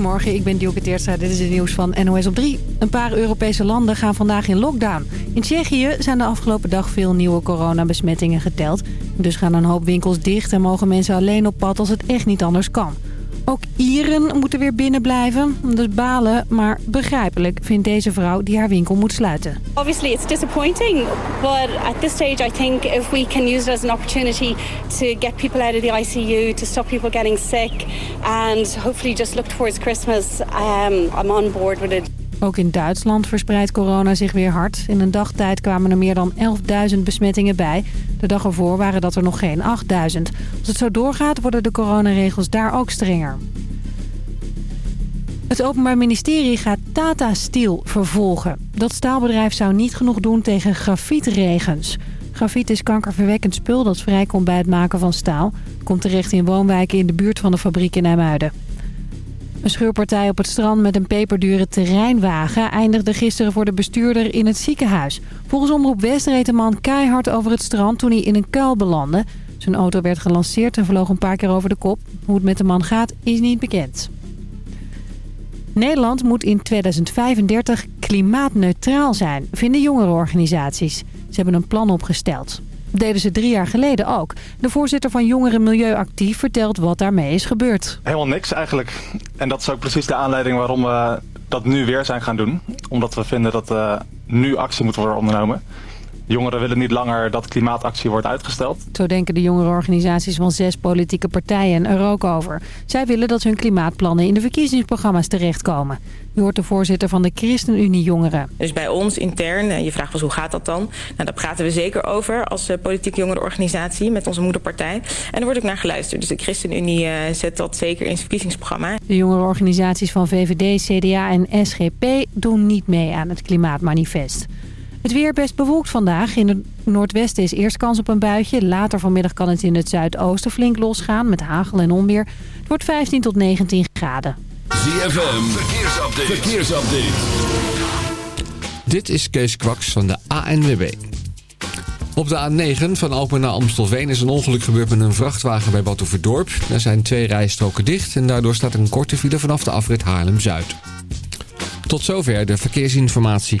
Goedemorgen, ik ben Dielke Teertstra. Dit is het nieuws van NOS op 3. Een paar Europese landen gaan vandaag in lockdown. In Tsjechië zijn de afgelopen dag veel nieuwe coronabesmettingen geteld. Dus gaan een hoop winkels dicht en mogen mensen alleen op pad als het echt niet anders kan. Ook Ieren moeten weer binnen blijven. Dus balen, maar begrijpelijk vindt deze vrouw die haar winkel moet sluiten. Obviously it's disappointing, but at this stage I think if we can use it as an opportunity to get people out of the ICU, to stop people getting sick and hopefully just look towards Christmas, um, I'm on board with it. Ook in Duitsland verspreidt corona zich weer hard. In een dagtijd kwamen er meer dan 11.000 besmettingen bij. De dag ervoor waren dat er nog geen 8.000. Als het zo doorgaat worden de coronaregels daar ook strenger. Het Openbaar Ministerie gaat Tata Steel vervolgen. Dat staalbedrijf zou niet genoeg doen tegen grafietregens. Grafiet is kankerverwekkend spul dat vrijkomt bij het maken van staal. Komt terecht in woonwijken in de buurt van de fabriek in IJmuiden. Een scheurpartij op het strand met een peperdure terreinwagen... eindigde gisteren voor de bestuurder in het ziekenhuis. Volgens Omroep West reed de man keihard over het strand toen hij in een kuil belandde. Zijn auto werd gelanceerd en vloog een paar keer over de kop. Hoe het met de man gaat is niet bekend. Nederland moet in 2035 klimaatneutraal zijn, vinden jongerenorganisaties. Ze hebben een plan opgesteld. Deden ze drie jaar geleden ook. De voorzitter van Jongeren Milieuactief vertelt wat daarmee is gebeurd. Helemaal niks eigenlijk. En dat is ook precies de aanleiding waarom we dat nu weer zijn gaan doen. Omdat we vinden dat uh, nu actie moet worden ondernomen. Jongeren willen niet langer dat klimaatactie wordt uitgesteld. Zo denken de jongerenorganisaties van zes politieke partijen er ook over. Zij willen dat hun klimaatplannen in de verkiezingsprogramma's terechtkomen. U hoort de voorzitter van de ChristenUnie Jongeren. Dus bij ons intern, je vraagt was hoe gaat dat dan? Nou, daar praten we zeker over als uh, politieke jongerenorganisatie met onze moederpartij. En er wordt ook naar geluisterd. Dus de ChristenUnie uh, zet dat zeker in zijn verkiezingsprogramma. De jongerenorganisaties van VVD, CDA en SGP doen niet mee aan het klimaatmanifest. Het weer best bewolkt vandaag. In het noordwesten is eerst kans op een buitje. Later vanmiddag kan het in het zuidoosten flink losgaan met hagel en onweer. Het wordt 15 tot 19 graden. ZFM, verkeersupdate. verkeersupdate. Dit is Kees Kwaks van de ANWB. Op de A9 van Alpen naar Amstelveen is een ongeluk gebeurd met een vrachtwagen bij Batuverdorp. Er zijn twee rijstroken dicht en daardoor staat een korte file vanaf de afrit Haarlem-Zuid. Tot zover de verkeersinformatie.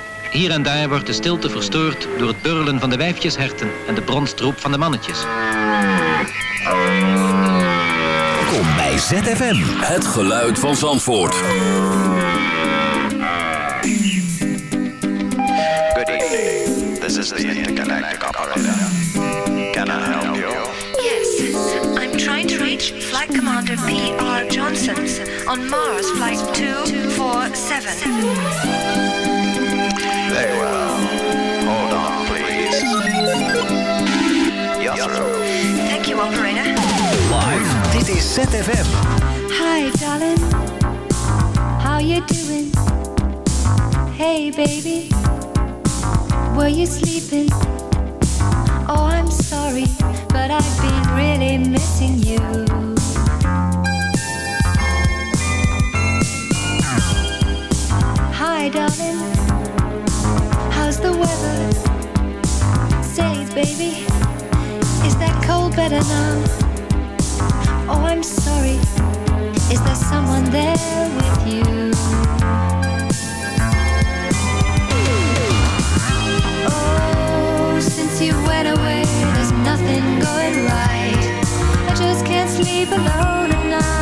Hier en daar wordt de stilte verstoord door het burrelen van de wijfjesherten en de bronstroep van de mannetjes. Kom bij ZFM. Het geluid van Zandvoort. Good evening. This is the intergalactic operator. Can I help you? Yes, I'm trying to reach Flight Commander P.R. Johnson on Mars Flight 247. Very well. Hold on, please. You're. Thank you, operator. Live. Dit is ZFM. Hi, darling. How you doing? Hey, baby. Were you sleeping? Oh, I'm sorry, but I've been really missing you. Hi, darling the weather says, baby, is that cold better now? Oh, I'm sorry, is there someone there with you? Oh, since you went away, there's nothing going right. I just can't sleep alone at night.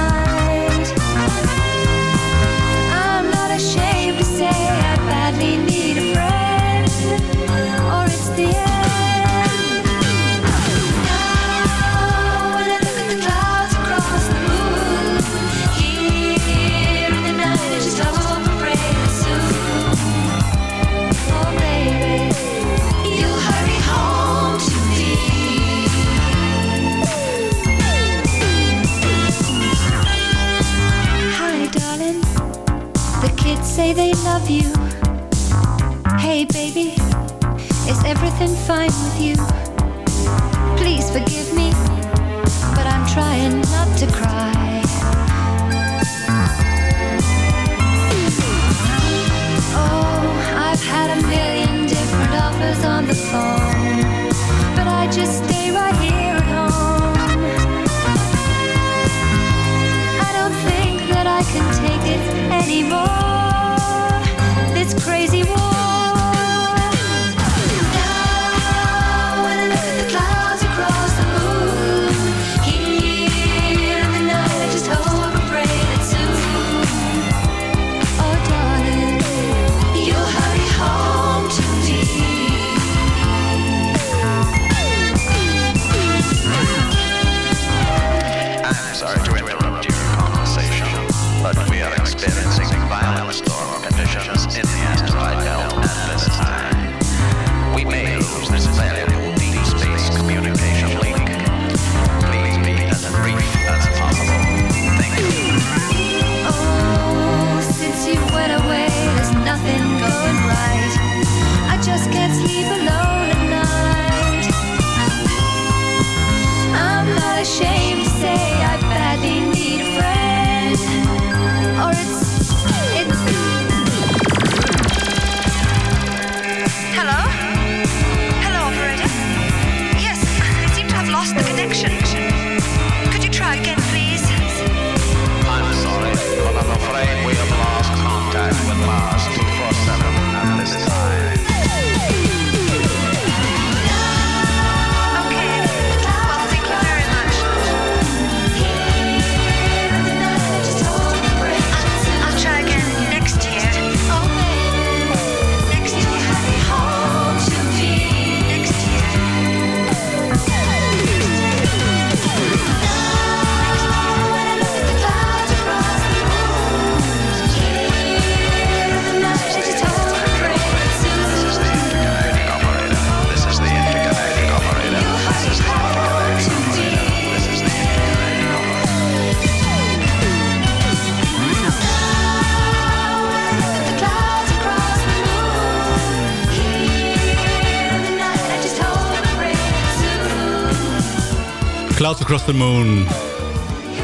Across the Moon.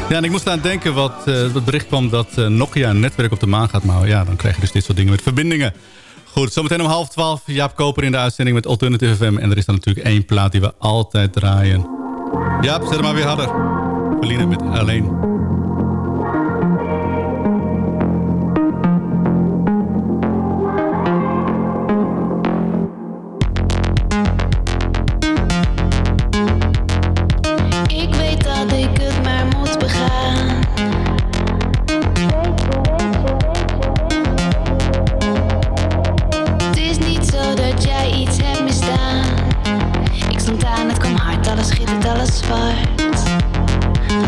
Ja, en ik moest aan denken wat uh, het bericht kwam dat eh, Nokia een netwerk op de maan gaat. Maar ja, dan krijg je dus dit soort dingen met verbindingen. Goed, zometeen om half twaalf. Jaap Koper in de uitzending met Alternative FM. En er is dan natuurlijk één plaat die we altijd draaien. Jaap, zet hem maar weer harder. Verlina met Alleen.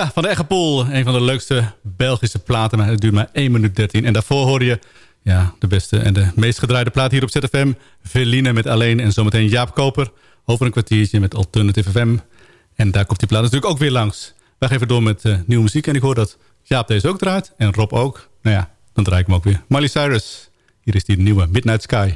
Ja, van de Egepoel. Een van de leukste Belgische platen. Maar het duurt maar 1 minuut 13. En daarvoor hoor je ja, de beste en de meest gedraaide plaat hier op ZFM. Veline met Alleen en zometeen Jaap Koper. Over een kwartiertje met Alternative FM. En daar komt die plaat natuurlijk ook weer langs. Wij geven door met eh, nieuwe muziek. En ik hoor dat Jaap deze ook draait. En Rob ook. Nou ja, dan draai ik hem ook weer. Miley Cyrus. Hier is die nieuwe Midnight Sky.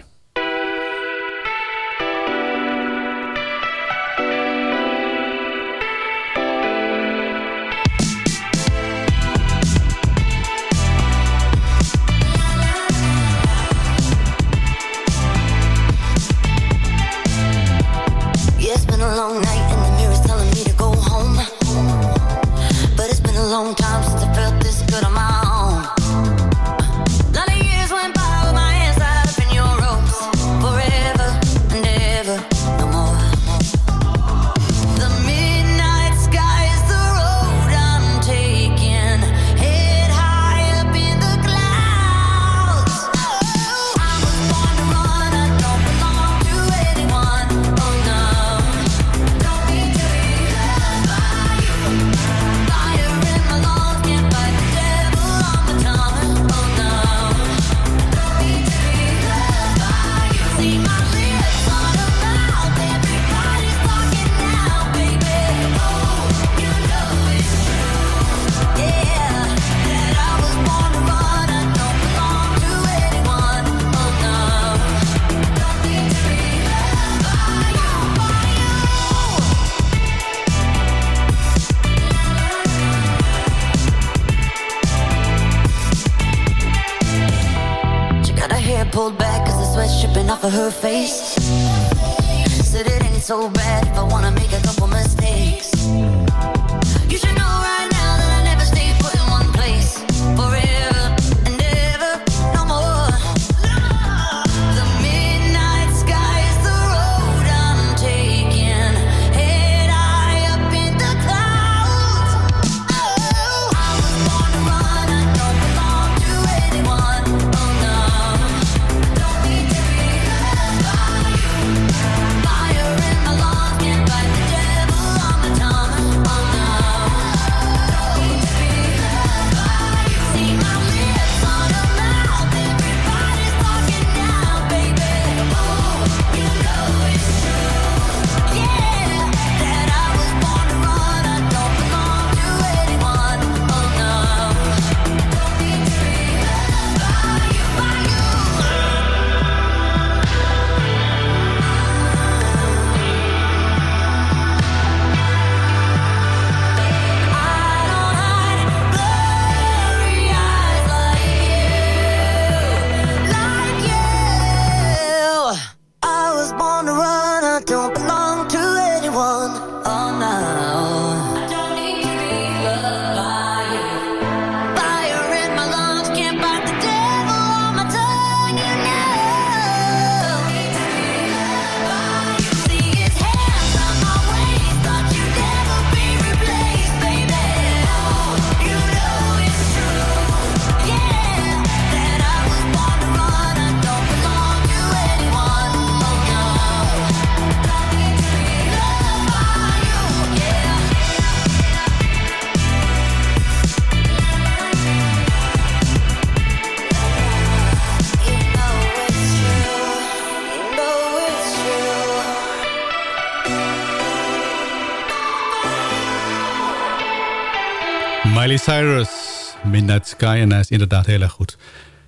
Night Sky. En hij is inderdaad heel erg goed.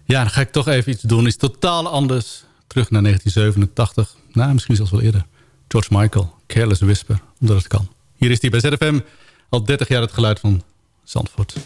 Ja, dan ga ik toch even iets doen. Is totaal anders. Terug naar 1987. Nou, misschien zelfs wel eerder. George Michael, Careless Whisper. Omdat het kan. Hier is hij bij ZFM. Al 30 jaar het geluid van Zandvoort.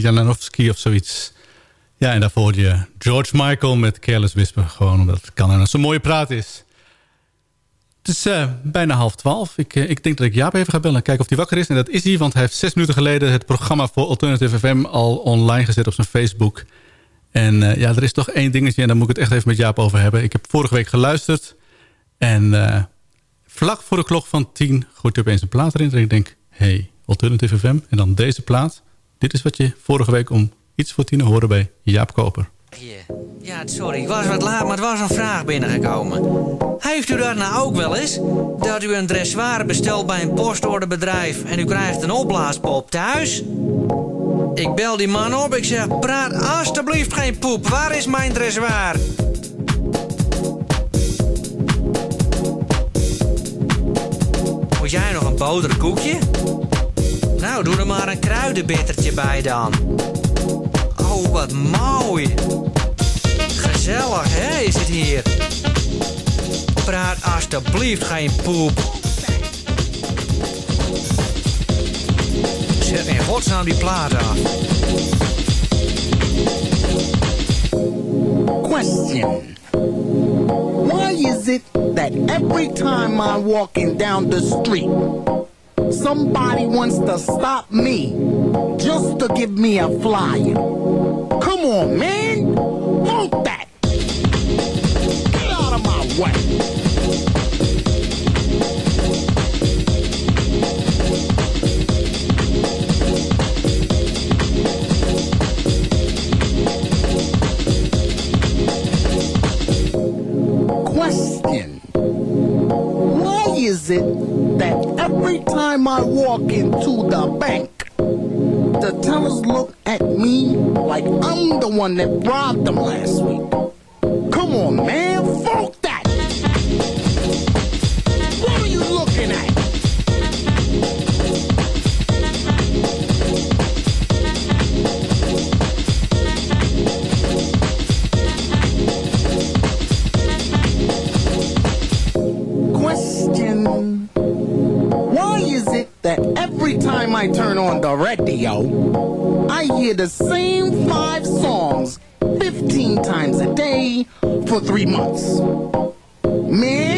Jananovsky of zoiets. Ja, en daarvoor hoorde je George Michael met Careless Whisper. Gewoon omdat het kan en zo'n mooie praat is. Het is eh, bijna half twaalf. Ik, eh, ik denk dat ik Jaap even ga bellen en kijken of hij wakker is. En dat is hij, want hij heeft zes minuten geleden... het programma voor Alternative FM al online gezet op zijn Facebook. En eh, ja, er is toch één dingetje en daar moet ik het echt even met Jaap over hebben. Ik heb vorige week geluisterd en vlak voor de klok van tien gooit hij opeens een plaat erin. En ik denk, hey, Alternative FM. En dan deze plaat. Dit is wat je vorige week om iets voor tien hoorde bij Jaap Koper. Ja, sorry, ik was wat laat, maar het was een vraag binnengekomen. Heeft u dat nou ook wel eens? Dat u een dressoir bestelt bij een postorderbedrijf en u krijgt een opblaaspop thuis? Ik bel die man op, ik zeg, praat alstublieft geen poep. Waar is mijn dressoir? Moet jij nog een boterkoekje? Nou, doe er maar een kruidenbittertje bij dan. Oh, wat mooi. Gezellig, hè, is het hier. Praat alstublieft geen poep. Zet in godsnaam die plaat af. Question. Why is it that every time I'm walking down the street, somebody wants to stop me just to give me a flyer? Come on, man. Hold that. Get out of my way. Question. Why is it that every time I walk into the bank, the tellers look at me like I'm the one that robbed them last week? Come on, man. Radio, I hear the same five songs 15 times a day for three months? Man,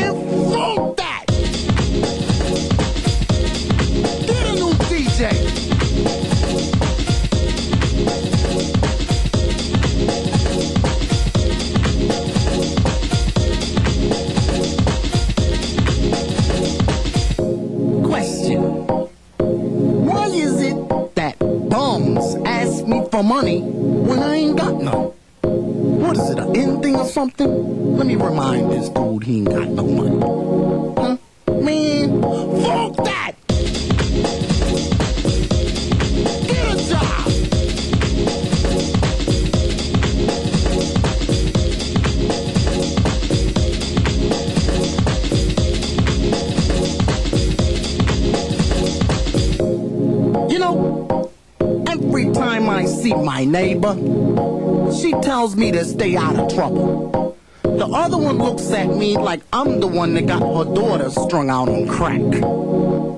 money trouble. The other one looks at me like I'm the one that got her daughter strung out on crack.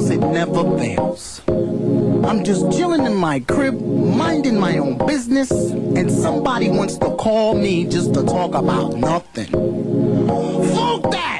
Fails, it never fails. I'm just chilling in my crib, minding my own business, and somebody wants to call me just to talk about nothing. Fuck that!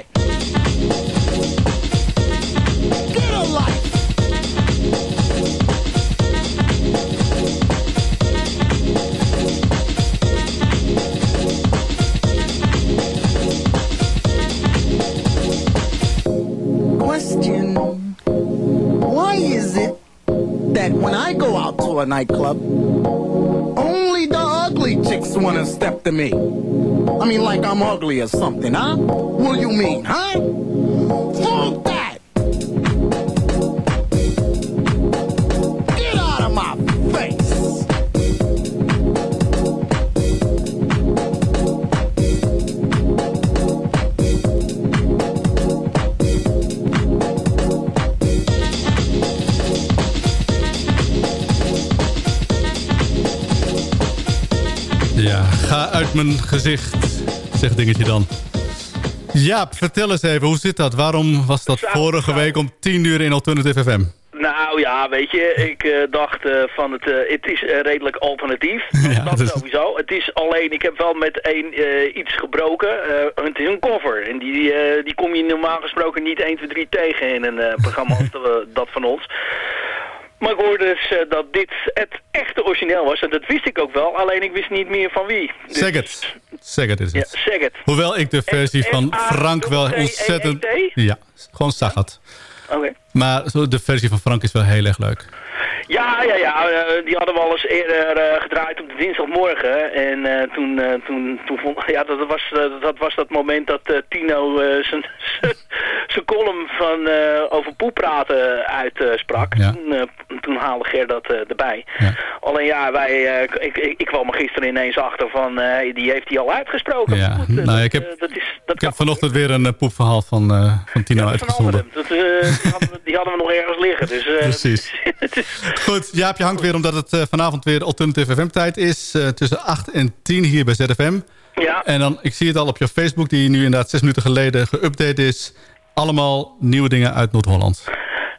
Nightclub, only the ugly chicks want to step to me? I mean, like I'm ugly or something, huh? What do you mean, huh? Uit mijn gezicht, zegt dingetje dan. Jaap, vertel eens even, hoe zit dat? Waarom was dat vorige week om 10 uur in Alternative FM? Nou ja, weet je, ik eh, dacht eh, van het, eh, het is redelijk alternatief. dat dus- sowieso. Het is alleen, ik heb wel met één eh, iets gebroken. Eh, het is een cover. En die, eh, die kom je normaal gesproken niet 1, 2, 3 tegen in een eh, programma als de- dat van ons. Maar ik hoorde dus eh, dat dit het echte origineel was. En dat wist ik ook wel, alleen ik wist niet meer van wie. Dus- Zeg het. Zeg het is Ja, het. zeg het. Hoewel ik de versie van Frank wel ontzettend... Ja, gewoon Sagat. Oké. Maar de versie van Frank is wel heel erg leuk. Ja, ja, ja. eh, die hadden we al eens eerder eh, gedraaid op de dinsdagmorgen. En eh, toen, toen, toen vond, ja, dat was, dat was dat moment dat Tino zijn zijn column van over poep praten uitsprak. Toen, eh, toen haalde Ger dat erbij. Alleen ja, wij, ik, ik, ik kwam er gisteren ineens achter van, die heeft hij al uitgesproken. Ja, goed, nou, dat, ik heb, dat is, dat ik heb vanochtend weer een poepverhaal van, van Tino uitgezonden. dat, eh, die, hadden we, die hadden we nog ergens liggen. Dus, Precies. Goed, Jaapje hangt weer omdat het eh, vanavond weer Alternative FM tijd is. eh, tussen 8 en 10 hier bij ZFM. Ja. En dan, ik zie het al op je Facebook, die nu inderdaad zes minuten geleden geüpdate is. Allemaal nieuwe dingen uit Noord-Holland.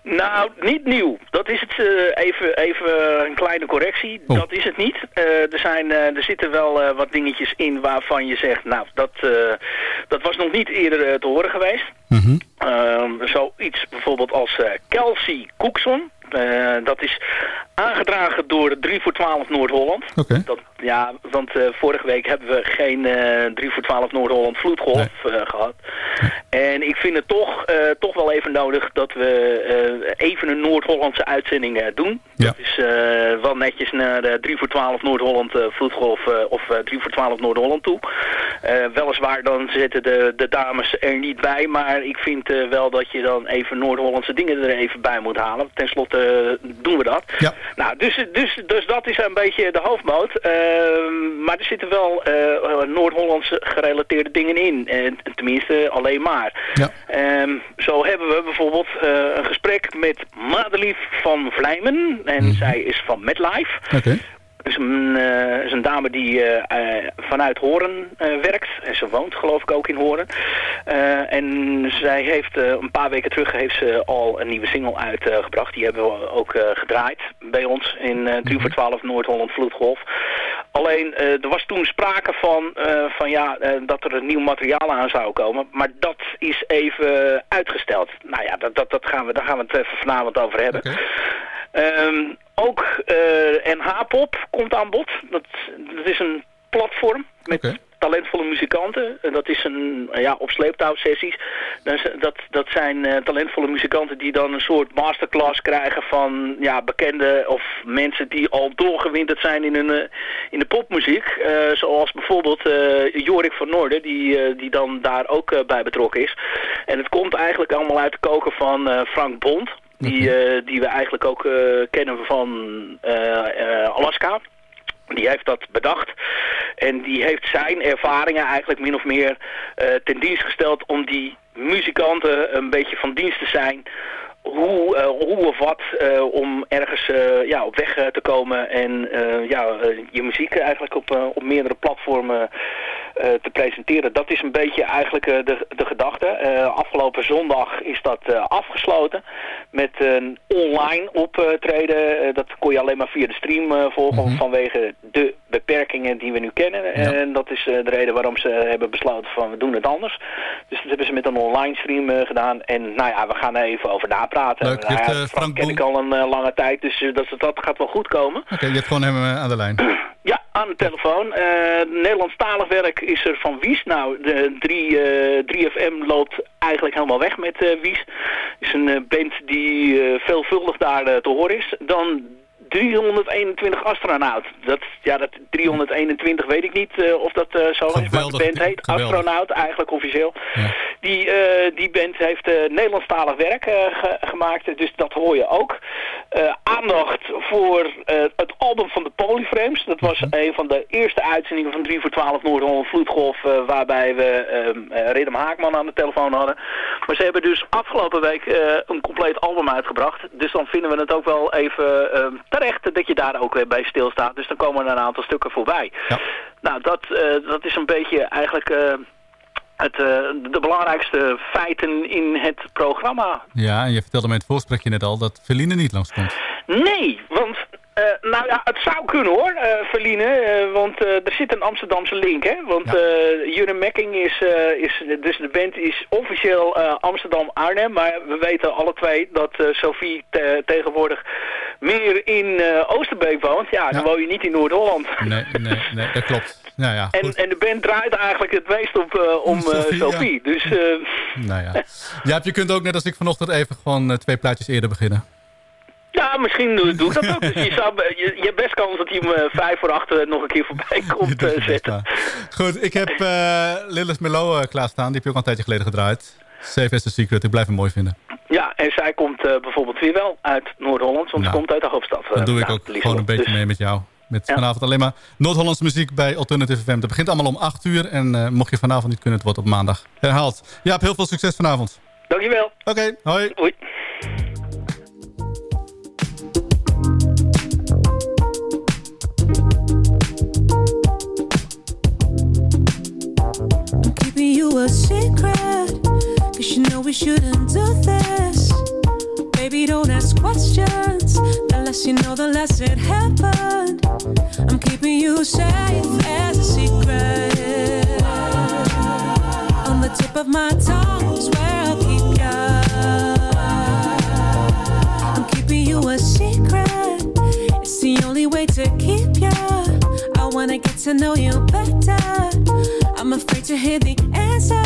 Nou, niet nieuw. Dat is het eh, even, even een kleine correctie. Oh. Dat is het niet. Er, zijn, er zitten wel wat dingetjes in waarvan je zegt, nou, dat, dat was nog niet eerder te horen geweest. Ehm, zoiets bijvoorbeeld als Kelsey Cookson. Eh, dat is aangedragen door 3 voor 12 Noord-Holland. Ja, want eh, vorige week hebben we geen eh 3 voor 12 Noord-Holland vloedgolf eh, gehad. En ik vind het toch, toch wel even nodig dat we even een Noord-Hollandse uitzending doen. Dat is wel netjes naar eh 3 voor 12 Noord-Holland vloedgolf of eh 3 voor 12 Noord-Holland toe. Weliswaar dan zitten de, de dames er niet bij, maar ik vind wel dat je dan even Noord-Hollandse dingen er even bij moet halen. Ten slotte doen we dat. Ja. Nou, dus, dus, dus dat is een beetje de hoofdmoot. Ehm, maar er zitten wel eh, Noord-Hollandse gerelateerde dingen in. En tenminste alleen maar. Ja. Ehm, zo hebben we bijvoorbeeld eh, een gesprek met Madelief van Vlijmen. En zij is van MedLife. Oké. Is een, eh, is een dame die eh, eh, vanuit Horen werkt. En ze woont geloof ik ook in Horen. En zij heeft een paar weken terug heeft ze al een nieuwe single uitgebracht. die hebben we ook gedraaid bij ons in eh 3 voor 12 Noord-Holland Vloedgolf. Alleen er was toen sprake van, van ja, dat er een nieuw materiaal aan zou komen. Maar dat is even uitgesteld. Nou ja, dat, dat, dat gaan we, daar gaan we het even vanavond over hebben. Ehm, ook eh NH-pop komt aan bod. Dat, dat is een platform met talentvolle muzikanten. En Dat is een ja, op sleeptouwsessies. Dat, dat, dat zijn eh, talentvolle muzikanten die dan een soort masterclass krijgen van ja, bekende of mensen die al doorgewinterd zijn in, een, eh, in de popmuziek. Zoals bijvoorbeeld Jorik van Noorden, die, die dan daar ook bij betrokken is. En het komt eigenlijk allemaal uit de koken van Frank Bond. Die, eh, die we eigenlijk ook eh, kennen van eh, Alaska. Die heeft dat bedacht. En die heeft zijn ervaringen eigenlijk min of meer ten dienst gesteld om die muzikanten een beetje van dienst te zijn. Hoe, hoe of wat om ergens ja, op weg te komen en ja, je muziek eigenlijk op, op meerdere platformen te presenteren. Dat is een beetje eigenlijk eh, de, de gedachte. Eh, afgelopen zondag is dat eh, afgesloten met een online optreden. Eh, dat kon je alleen maar via de stream eh, volgen vanwege de beperkingen die we nu kennen. En dat is eh, de reden waarom ze hebben besloten van we doen het anders. Dus dat hebben ze met een online stream eh, gedaan. En nou ja, we gaan er even over napraten. Leuk. Nou ja, eh, Frank ken ik al een eh, lange tijd, dus eh, dat, dat gaat wel goed komen. Oké, je hebt gewoon hem eh, aan de lijn. Ja, aan de telefoon. Eh Nederlandstalig werk is er van Wies. Nou, de 3, eh 3FM loopt eigenlijk helemaal weg met eh Wies. is een eh, band die veelvuldig daar te horen is. Dan 321 astronaut. Dat, ja, dat 321 weet ik niet eh, of dat eh, zo is, maar de band heet. Astronaut eigenlijk officieel. Die, eh, die band heeft Nederlandstalig werk ge- gemaakt, dus dat hoor je ook. Aandacht voor het album van de Polyframes. Dat was een van de eerste uitzendingen van 3 voor 12 Noord-Holland Vloedgolf, waarbij we ehm eh, Ridem Haakman aan de telefoon hadden. Maar ze hebben dus afgelopen week een compleet album uitgebracht. Dus dan vinden we het ook wel even ehm, terecht dat je daar ook weer bij stilstaat. Dus dan komen er een aantal stukken voorbij. Nou, dat, eh, dat is een beetje eigenlijk... eh, het, eh, de belangrijkste feiten in het programma. Ja, en je vertelde mij in het voorgesprekje net al dat Feline niet langskomt. Nee, want eh, nou ja, het zou kunnen hoor, eh Verline. eh, want er zit een Amsterdamse link, hè. Want eh Jurre Mekking is, is, dus de band is officieel Amsterdam-Arnhem. Maar we weten alle twee dat Sophie te- tegenwoordig meer in Oosterbeek woont. Ja, dan woon je niet in Noord-Holland. Nee, nee, nee, dat klopt. Nou ja, En, en de band draait eigenlijk het meest op, om Sophie, Sophie. ja. Dus Nou ja. Jaap, je kunt ook net als ik vanochtend even gewoon twee plaatjes eerder beginnen. Ja, misschien doe, ik dat ook. Dus je, zou, je, je hebt best kans dat hij hem eh, vijf voor achter nog een keer voorbij komt eh, zetten. Goed, ik heb eh Lilith Melo eh, klaarstaan. Die heb je ook al een tijdje geleden gedraaid. Safe as the Secret. Ik blijf hem mooi vinden. Ja, en zij komt eh, bijvoorbeeld weer wel uit Noord-Holland, want ze komt uit de hoofdstad. Dan eh, doe ik ook gewoon een beetje Dus- mee met jou. Met vanavond alleen maar Noord-Hollandse muziek bij Alternative FM. Dat begint allemaal om 8 uur. En eh, mocht je vanavond niet kunnen, het wordt op maandag herhaald. Jaap, heel veel succes vanavond. Dankjewel. Oké, hoi. Hoi. Shouldn't do this. Baby, don't ask questions. The less you know, the less it happened. I'm keeping you safe as a secret. On the tip of my tongue where I'll keep ya. I'm keeping you a secret. It's the only way to keep ya. I wanna get to know you better. I'm afraid to hear the answers,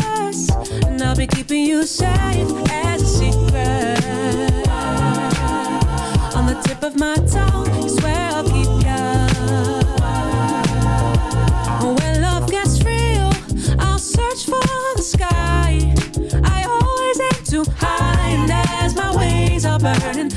keeping you safe as a secret. On the tip of my tongue where I'll keep ya. When love gets real, I'll search for the sky. I always aim too high, and as my wings are burning,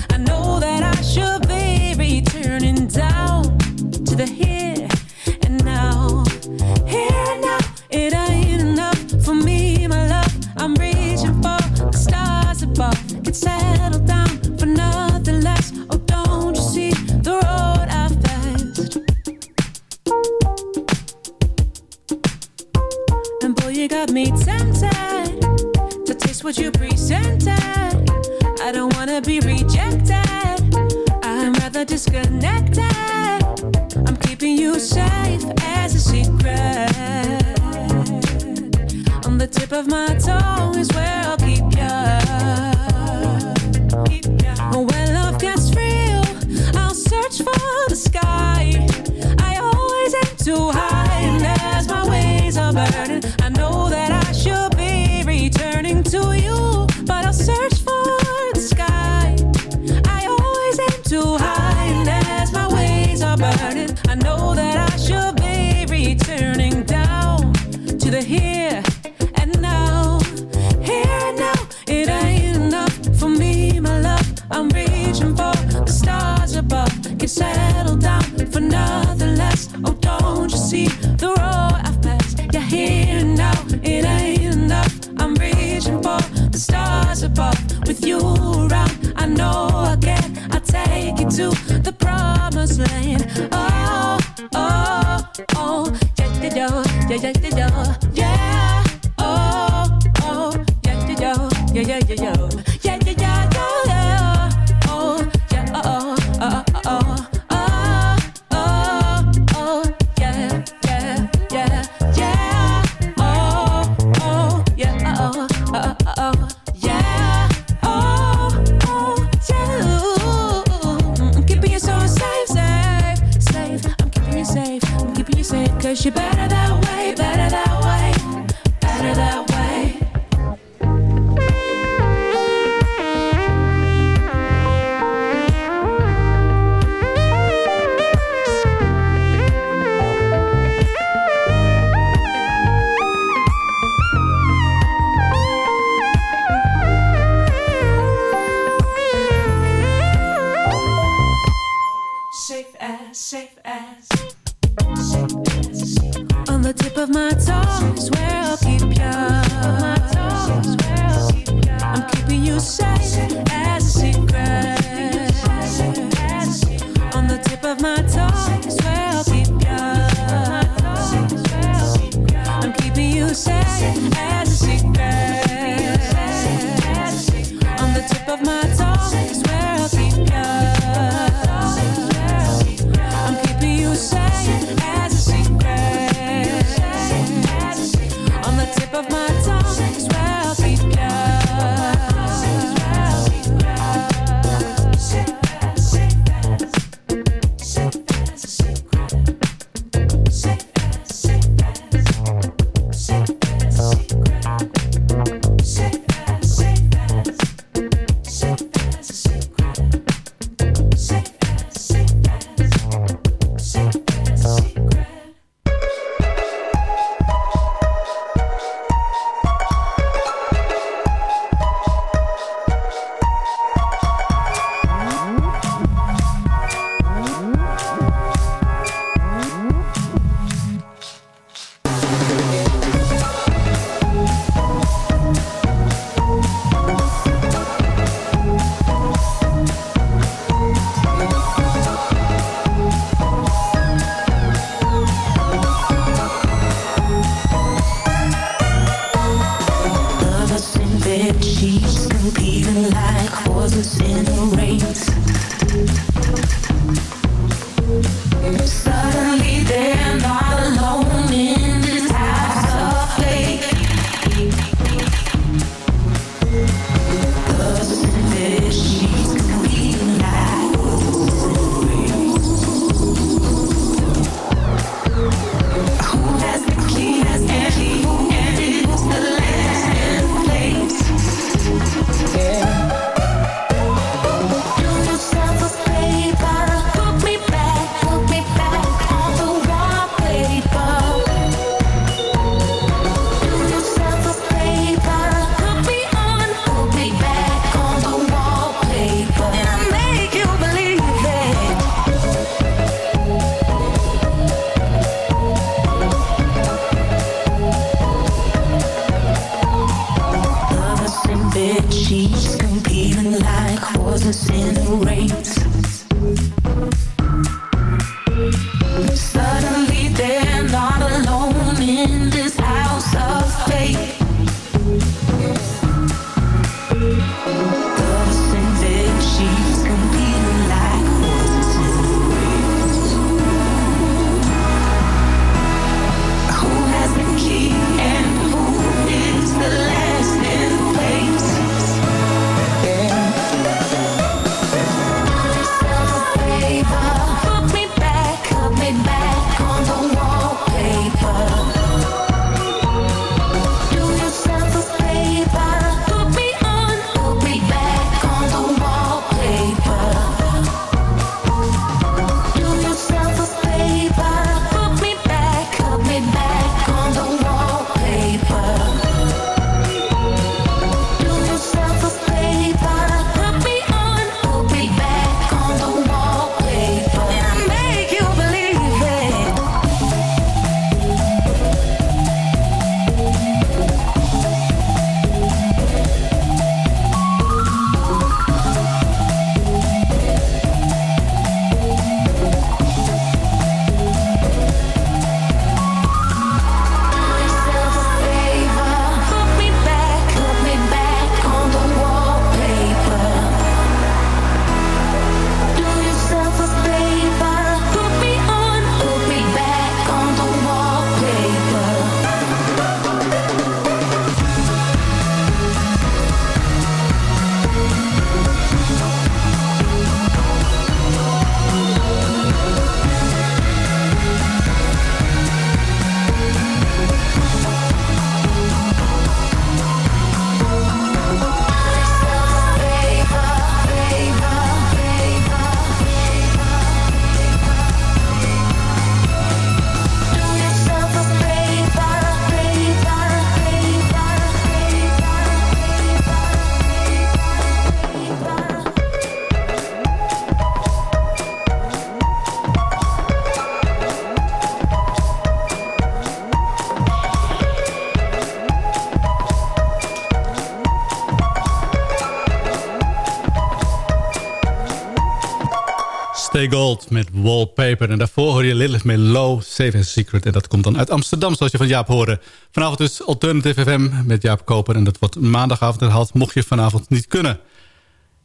Gold met Wallpaper. En daarvoor hoor je Lilith met Low, and Secret. En dat komt dan uit Amsterdam, zoals je van Jaap hoorde. Vanavond dus Alternative FM met Jaap Koper. En dat wordt maandagavond herhaald, mocht je vanavond niet kunnen.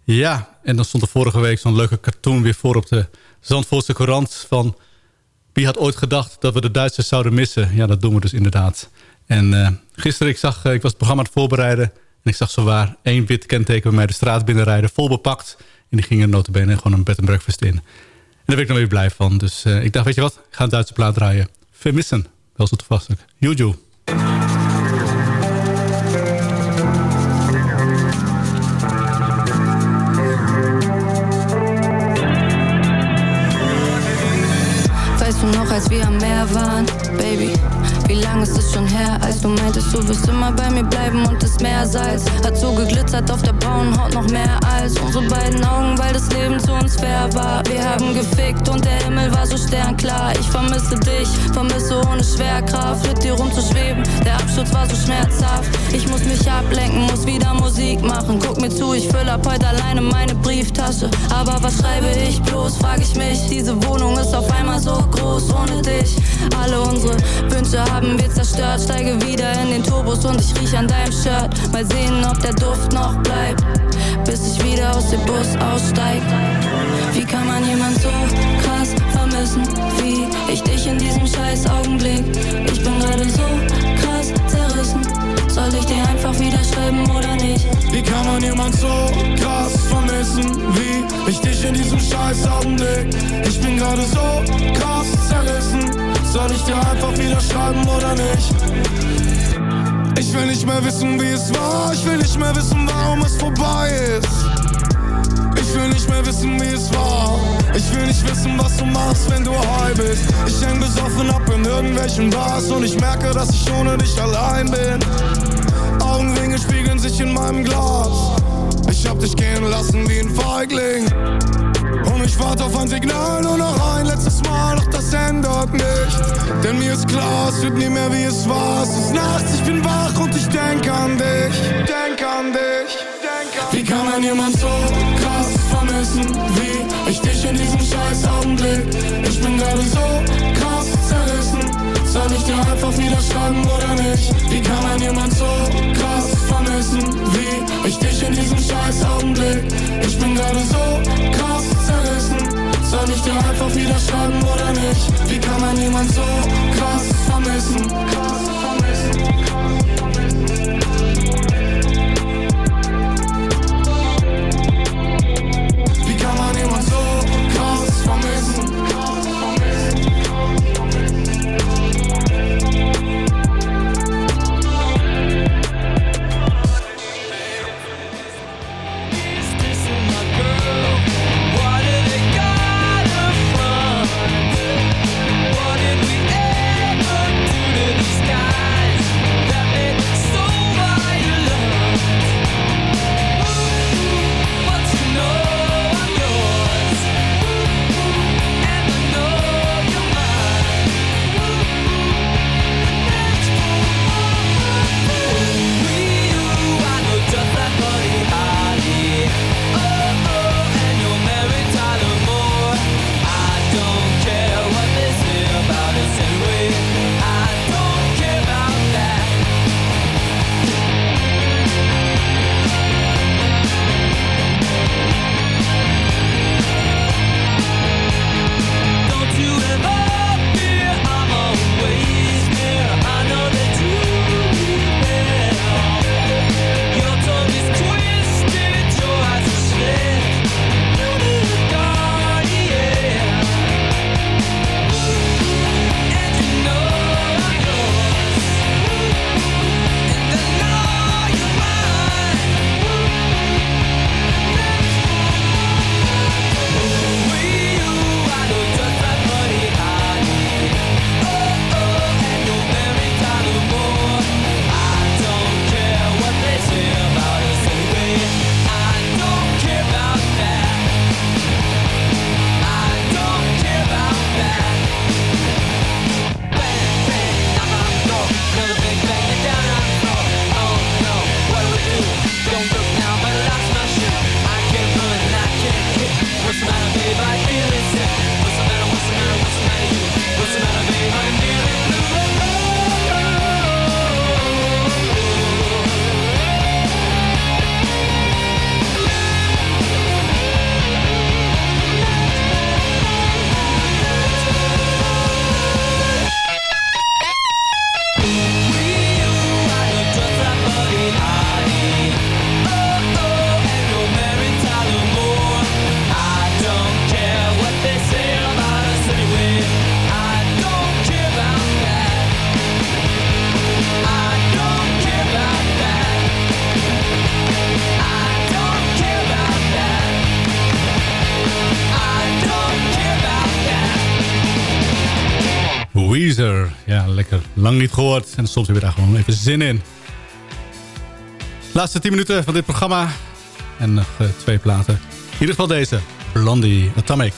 Ja, en dan stond er vorige week zo'n leuke cartoon weer voor op de Zandvoortse Courant. Van wie had ooit gedacht dat we de Duitsers zouden missen? Ja, dat doen we dus inderdaad. En eh, gisteren, ik, zag, eh, ik was het programma aan het voorbereiden. En ik zag zowaar één wit kenteken bij mij de straat binnenrijden, vol bepakt. En die gingen notabene gewoon een bed and breakfast in. Daar ben ik nog weer blij van. Dus eh, ik dacht, weet je wat? Ik ga een Duitse plaat draaien. Vermissen. Wel zo toepasselijk. Juju. Weißt du noch, als wir am Meer waren, Baby? Wie lange ist es schon her, als du meintest, du wirst immer bei mir bleiben und das Meersalz hat so geglitzert auf der braunen Haut noch mehr als unsere beiden Augen, weil das Leben zu uns fair war. Wir haben gefickt und der Himmel war so sternklar. Ich vermisse dich, vermisse ohne Schwerkraft, mit dir rumzuschweben. Der Absturz war so schmerzhaft. Ich muss mich ablenken, muss wieder Musik machen. Guck mir zu, ich fülle ab heute alleine meine Brieftasche. Aber was schreibe ich bloß, frag ich mich. Diese Wohnung ist auf einmal so groß ohne dich. Alle unsere Wünsche haben wir zerstört. Steige wieder in den Turbos und ich riech an deinem Shirt. Mal sehen, ob der Duft noch bleibt, bis ich wieder aus dem Bus aussteig. Wie kann man jemand so krass vermissen wie ich dich in diesem scheiß Augenblick? Ich bin gerade so krass zerrissen. Soll ich dir einfach wieder schreiben oder nicht? Wie kann man jemand so krass vermissen wie ich dich in diesem scheiß Augenblick? Ich bin gerade so krass zerrissen. Soll ich dir einfach wieder schreiben oder nicht? Ich will nicht mehr wissen, wie es war. Ich will nicht mehr wissen, warum es vorbei ist. Ich will nicht mehr wissen, wie es war. Ich will nicht wissen, was du machst, wenn du high bist. Ich häng besoffen ab in irgendwelchen Bars und ich merke, dass ich ohne dich allein bin. Augenringe spiegeln sich in meinem Glas. Ich hab dich gehen lassen wie ein Feigling. Und ich warte auf ein Signal, nur noch ein letztes Mal, doch das ändert nichts. Denn mir ist klar, es wird nie mehr wie es war. Es ist nachts, ich bin wach und ich denk an dich. Denk an dich. Wie kann man jemand so krass vermissen wie ich dich in diesem scheiß Augenblick? Ich bin gerade so krass. Soll ich dir einfach wieder schreiben oder nicht? Wie kann man jemand so krass vermissen wie ich dich in diesem scheiß Augenblick? Ich bin gerade so krass zerrissen. Soll ich dir einfach wieder schreiben oder nicht? Wie kann man jemand so krass vermissen? Krass vermissen. Niet gehoord. En soms heb je daar gewoon even zin in. Laatste 10 minuten van dit programma. En nog uh, twee platen. In ieder geval deze. Blondie Atomic.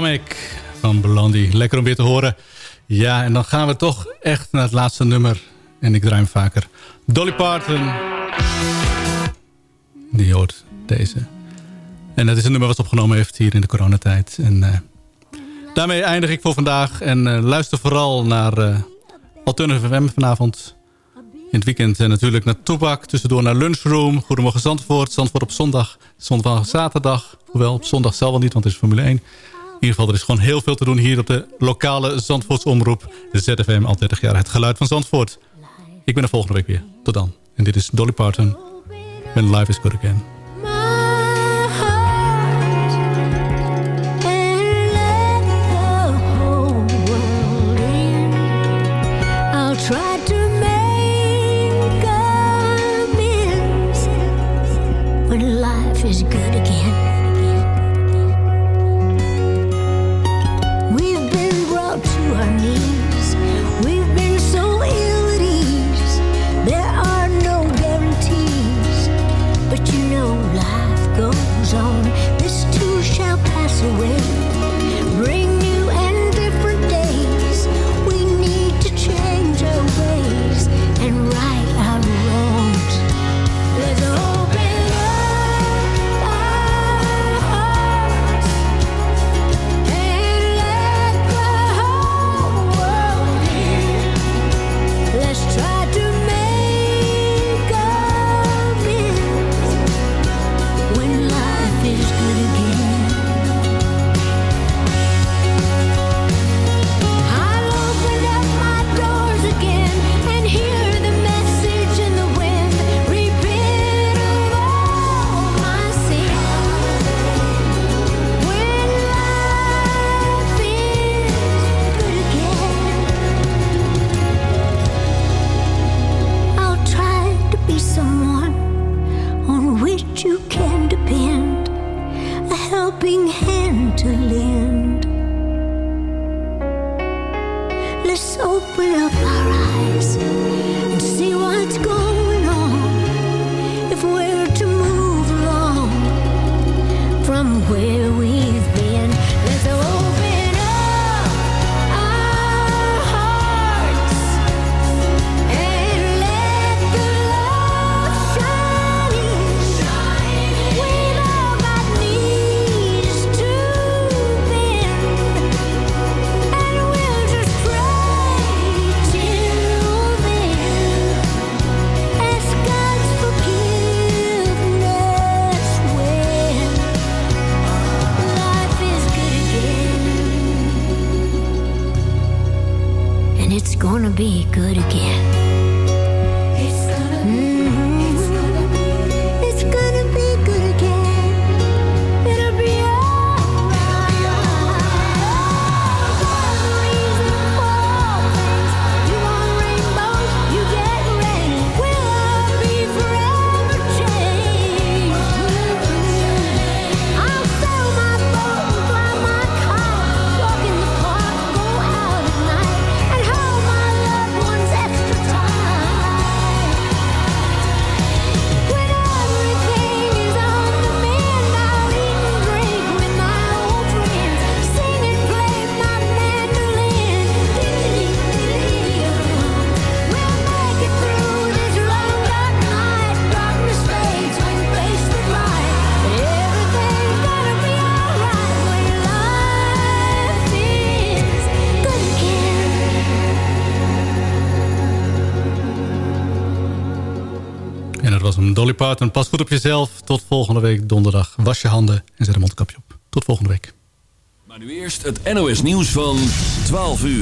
Atomic van Blondie. Lekker om weer te horen. Ja, en dan gaan we toch echt naar het laatste nummer. En ik draai hem vaker. Dolly Parton. Die hoort deze. En dat is een nummer wat opgenomen heeft hier in de coronatijd. En uh, daarmee eindig ik voor vandaag. En uh, luister vooral naar uh, Alternative FM vanavond. In het weekend natuurlijk naar Toebak. Tussendoor naar Lunchroom. Goedemorgen Zandvoort. Zandvoort op zondag. Zondag zaterdag. Hoewel op zondag zelf wel niet, want het is Formule 1. In ieder geval, er is gewoon heel veel te doen hier op de lokale Zandvoortsomroep. ZFM, al 30 jaar het geluid van Zandvoort. Ik ben er volgende week weer. Tot dan. En dit is Dolly Parton. When Life is Good Again. goed op jezelf. Tot volgende week donderdag. Was je handen en zet een mondkapje op. Tot volgende week. Maar nu eerst het NOS nieuws van 12 uur.